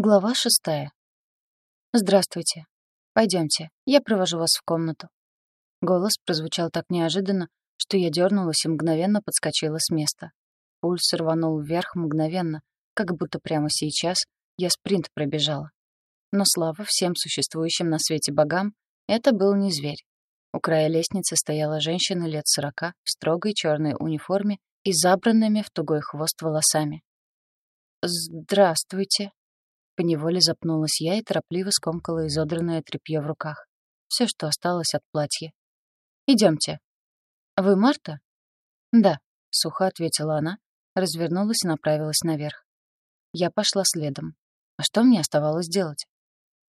Глава шестая. «Здравствуйте. Пойдемте, я провожу вас в комнату». Голос прозвучал так неожиданно, что я дернулась и мгновенно подскочила с места. Пульс рванул вверх мгновенно, как будто прямо сейчас я спринт пробежала. Но слава всем существующим на свете богам, это был не зверь. У края лестницы стояла женщина лет сорока в строгой черной униформе и забранными в тугой хвост волосами. «Здравствуйте», Поневоле запнулась я и торопливо скомкала изодранное тряпье в руках. Все, что осталось от платья. Идемте. Вы Марта? Да, сухо ответила она, развернулась и направилась наверх. Я пошла следом. А что мне оставалось делать?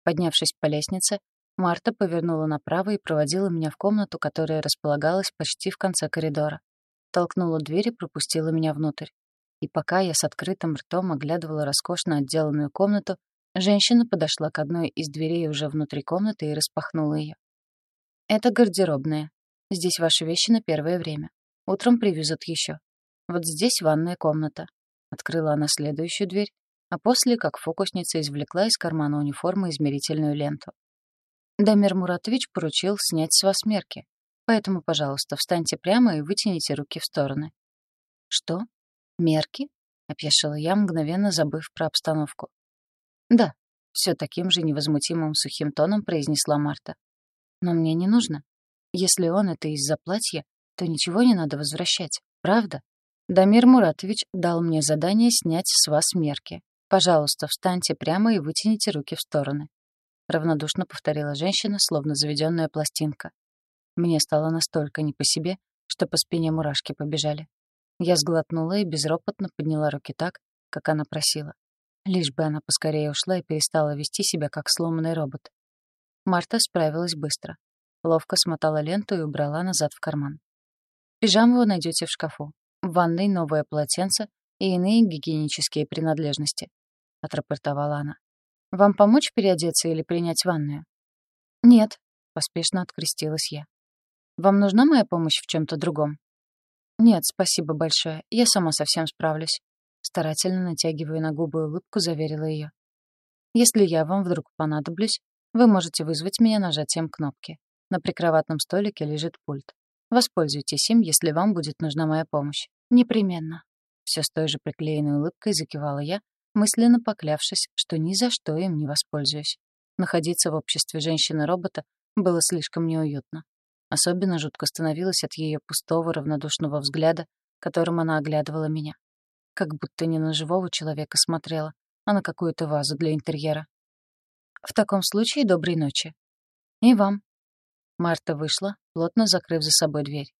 Поднявшись по лестнице, Марта повернула направо и проводила меня в комнату, которая располагалась почти в конце коридора. Толкнула дверь и пропустила меня внутрь. И пока я с открытым ртом оглядывала роскошно отделанную комнату, женщина подошла к одной из дверей уже внутри комнаты и распахнула ее. «Это гардеробная. Здесь ваши вещи на первое время. Утром привезут еще. Вот здесь ванная комната». Открыла она следующую дверь, а после, как фокусница, извлекла из кармана униформы измерительную ленту. Дамир Муратович поручил снять с вас мерки, поэтому, пожалуйста, встаньте прямо и вытяните руки в стороны. «Что?» «Мерки?» — опешила я, мгновенно забыв про обстановку. «Да», — все таким же невозмутимым сухим тоном произнесла Марта. «Но мне не нужно. Если он это из-за платья, то ничего не надо возвращать, правда? Дамир Муратович дал мне задание снять с вас мерки. Пожалуйста, встаньте прямо и вытяните руки в стороны». Равнодушно повторила женщина, словно заведенная пластинка. Мне стало настолько не по себе, что по спине мурашки побежали. Я сглотнула и безропотно подняла руки так, как она просила. Лишь бы она поскорее ушла и перестала вести себя как сломанный робот. Марта справилась быстро. Ловко смотала ленту и убрала назад в карман. Пижаму вы найдете в шкафу. В ванной новое полотенце и иные гигиенические принадлежности, — отрапортовала она. «Вам помочь переодеться или принять ванную?» «Нет», — поспешно открестилась я. «Вам нужна моя помощь в чем то другом?» «Нет, спасибо большое. Я сама совсем справлюсь». Старательно натягивая на губы улыбку, заверила ее. «Если я вам вдруг понадоблюсь, вы можете вызвать меня нажатием кнопки. На прикроватном столике лежит пульт. Воспользуйтесь им, если вам будет нужна моя помощь. Непременно». Все с той же приклеенной улыбкой закивала я, мысленно поклявшись, что ни за что им не воспользуюсь. Находиться в обществе женщины-робота было слишком неуютно. Особенно жутко становилось от ее пустого равнодушного взгляда, которым она оглядывала меня. Как будто не на живого человека смотрела, а на какую-то вазу для интерьера. В таком случае доброй ночи. И вам. Марта вышла, плотно закрыв за собой дверь.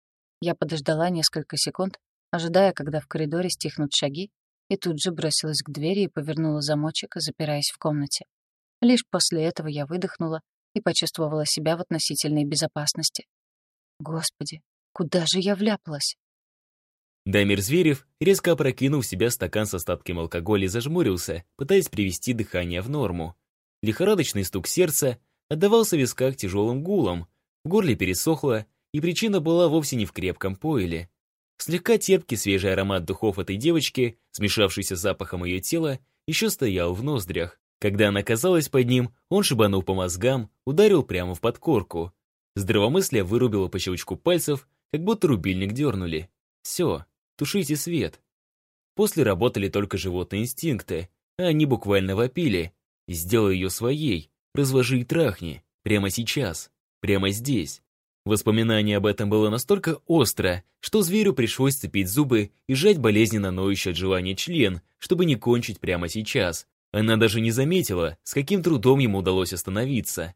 Я подождала несколько секунд, ожидая, когда в коридоре стихнут шаги, и тут же бросилась к двери и повернула замочек, запираясь в комнате. Лишь после этого я выдохнула и почувствовала себя в относительной безопасности. Господи, куда же я вляпалась? Дамир Зверев, резко опрокинув в себя стакан с остатком алкоголя, зажмурился, пытаясь привести дыхание в норму. Лихорадочный стук сердца отдавался в висках тяжелым гулом, в горле пересохло, и причина была вовсе не в крепком пойле. Слегка терпкий свежий аромат духов этой девочки, смешавшийся с запахом ее тела, еще стоял в ноздрях. Когда она оказалась под ним, он шибанул по мозгам, ударил прямо в подкорку. Здравомыслие вырубило по щелчку пальцев, как будто рубильник дернули. Все, тушите свет. После работали только животные инстинкты, а они буквально вопили. Сделай ее своей, развожи и трахни. Прямо сейчас, прямо здесь. Воспоминание об этом было настолько остро, что зверю пришлось сцепить зубы и сжать болезненно ноющий от желания член, чтобы не кончить прямо сейчас. Она даже не заметила, с каким трудом ему удалось остановиться.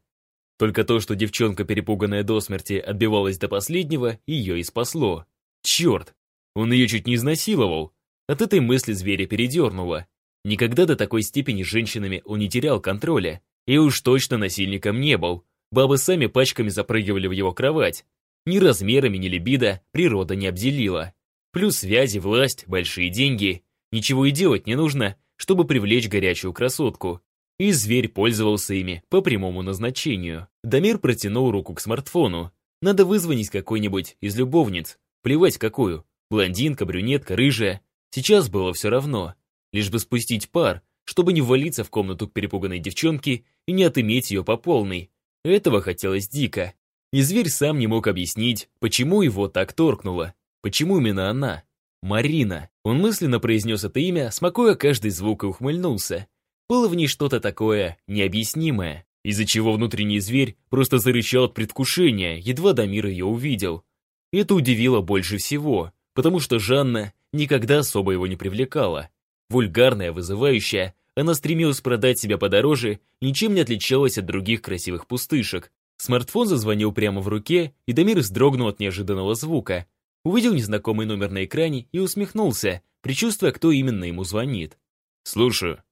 Только то, что девчонка, перепуганная до смерти, отбивалась до последнего, ее и спасло. Черт! Он ее чуть не изнасиловал. От этой мысли зверя передернуло. Никогда до такой степени с женщинами он не терял контроля. И уж точно насильником не был. Бабы сами пачками запрыгивали в его кровать. Ни размерами, ни либидо природа не обделила. Плюс связи, власть, большие деньги. Ничего и делать не нужно, чтобы привлечь горячую красотку и зверь пользовался ими по прямому назначению. Дамир протянул руку к смартфону. Надо вызвонить какой-нибудь из любовниц. Плевать какую. Блондинка, брюнетка, рыжая. Сейчас было все равно. Лишь бы спустить пар, чтобы не ввалиться в комнату к перепуганной девчонке и не отыметь ее по полной. Этого хотелось дико. И зверь сам не мог объяснить, почему его так торкнуло. Почему именно она? Марина. Он мысленно произнес это имя, смакуя каждый звук и ухмыльнулся. Было в ней что-то такое необъяснимое, из-за чего внутренний зверь просто зарычал от предвкушения, едва Дамир ее увидел. Это удивило больше всего, потому что Жанна никогда особо его не привлекала. Вульгарная, вызывающая, она стремилась продать себя подороже, ничем не отличалась от других красивых пустышек. Смартфон зазвонил прямо в руке, и Дамир вздрогнул от неожиданного звука. Увидел незнакомый номер на экране и усмехнулся, предчувствуя, кто именно ему звонит. «Слушаю».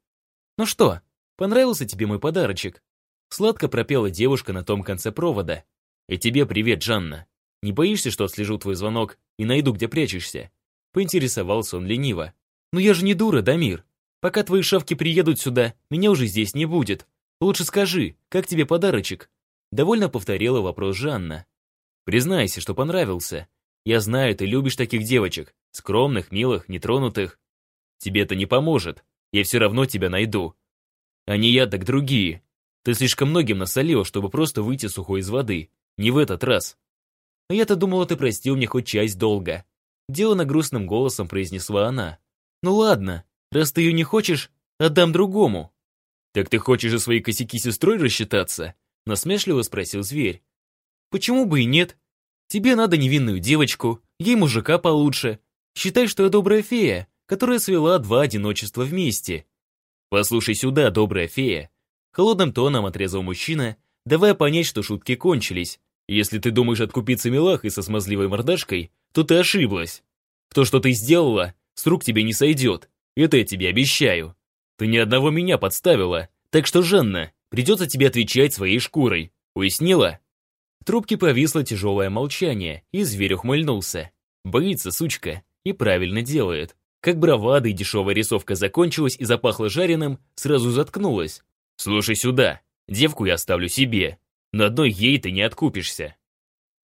«Ну что, понравился тебе мой подарочек?» Сладко пропела девушка на том конце провода. «И тебе привет, Жанна. Не боишься, что отслежу твой звонок и найду, где прячешься?» Поинтересовался он лениво. «Ну я же не дура, Дамир. Пока твои шавки приедут сюда, меня уже здесь не будет. Лучше скажи, как тебе подарочек?» Довольно повторила вопрос Жанна. «Признайся, что понравился. Я знаю, ты любишь таких девочек. Скромных, милых, нетронутых. Тебе это не поможет. Я все равно тебя найду. А не я, так другие. Ты слишком многим насолил, чтобы просто выйти сухой из воды. Не в этот раз. А я-то думала, ты простил мне хоть часть долга. Делано грустным голосом произнесла она. Ну ладно, раз ты ее не хочешь, отдам другому. Так ты хочешь за свои косяки сестрой рассчитаться? Насмешливо спросил зверь. Почему бы и нет? Тебе надо невинную девочку, ей мужика получше. Считай, что я добрая фея, которая свела два одиночества вместе. Послушай сюда, добрая фея. Холодным тоном отрезал мужчина, давая понять, что шутки кончились. Если ты думаешь откупиться милахой со смазливой мордашкой, то ты ошиблась. То, что ты сделала, с рук тебе не сойдет. Это я тебе обещаю. Ты ни одного меня подставила, так что, Жанна, придется тебе отвечать своей шкурой. Уяснила? В трубке повисло тяжелое молчание, и зверь ухмыльнулся. Боится, сучка, и правильно делает. Как бравада и дешевая рисовка закончилась и запахло жареным, сразу заткнулась. «Слушай сюда, девку я оставлю себе. На одной ей ты не откупишься».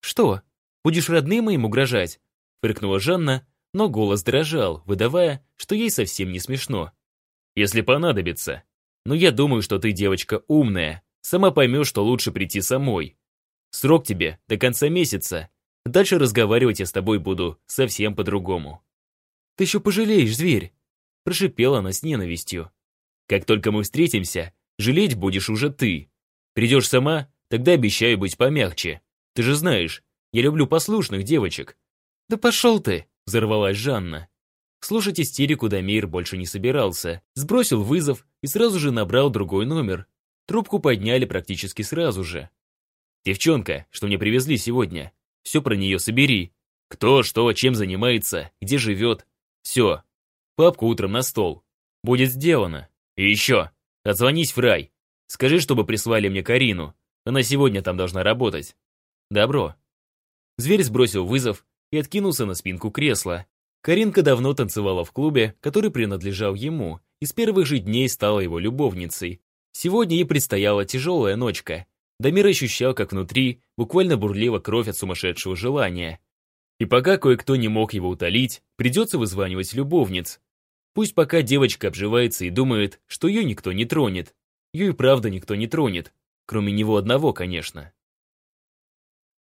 «Что, будешь родным моим угрожать?» Фыркнула Жанна, но голос дрожал, выдавая, что ей совсем не смешно. «Если понадобится. Но я думаю, что ты девочка умная, сама поймешь, что лучше прийти самой. Срок тебе до конца месяца. Дальше разговаривать я с тобой буду совсем по-другому». «Ты еще пожалеешь, зверь!» Прошипела она с ненавистью. «Как только мы встретимся, жалеть будешь уже ты. Придешь сама, тогда обещаю быть помягче. Ты же знаешь, я люблю послушных девочек». «Да пошел ты!» — взорвалась Жанна. Слушать истерику Дамир больше не собирался. Сбросил вызов и сразу же набрал другой номер. Трубку подняли практически сразу же. «Девчонка, что мне привезли сегодня, все про нее собери. Кто, что, чем занимается, где живет. Все. Папку утром на стол. Будет сделано. И еще. Отзвонись в рай. Скажи, чтобы прислали мне Карину. Она сегодня там должна работать. Добро. Зверь сбросил вызов и откинулся на спинку кресла. Каринка давно танцевала в клубе, который принадлежал ему, и с первых же дней стала его любовницей. Сегодня ей предстояла тяжелая ночка. Дамир ощущал, как внутри буквально бурлила кровь от сумасшедшего желания. И пока кое-кто не мог его утолить, придется вызванивать любовниц. Пусть пока девочка обживается и думает, что ее никто не тронет. Ее и правда никто не тронет. Кроме него одного, конечно.